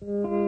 Bukannya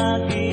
lagi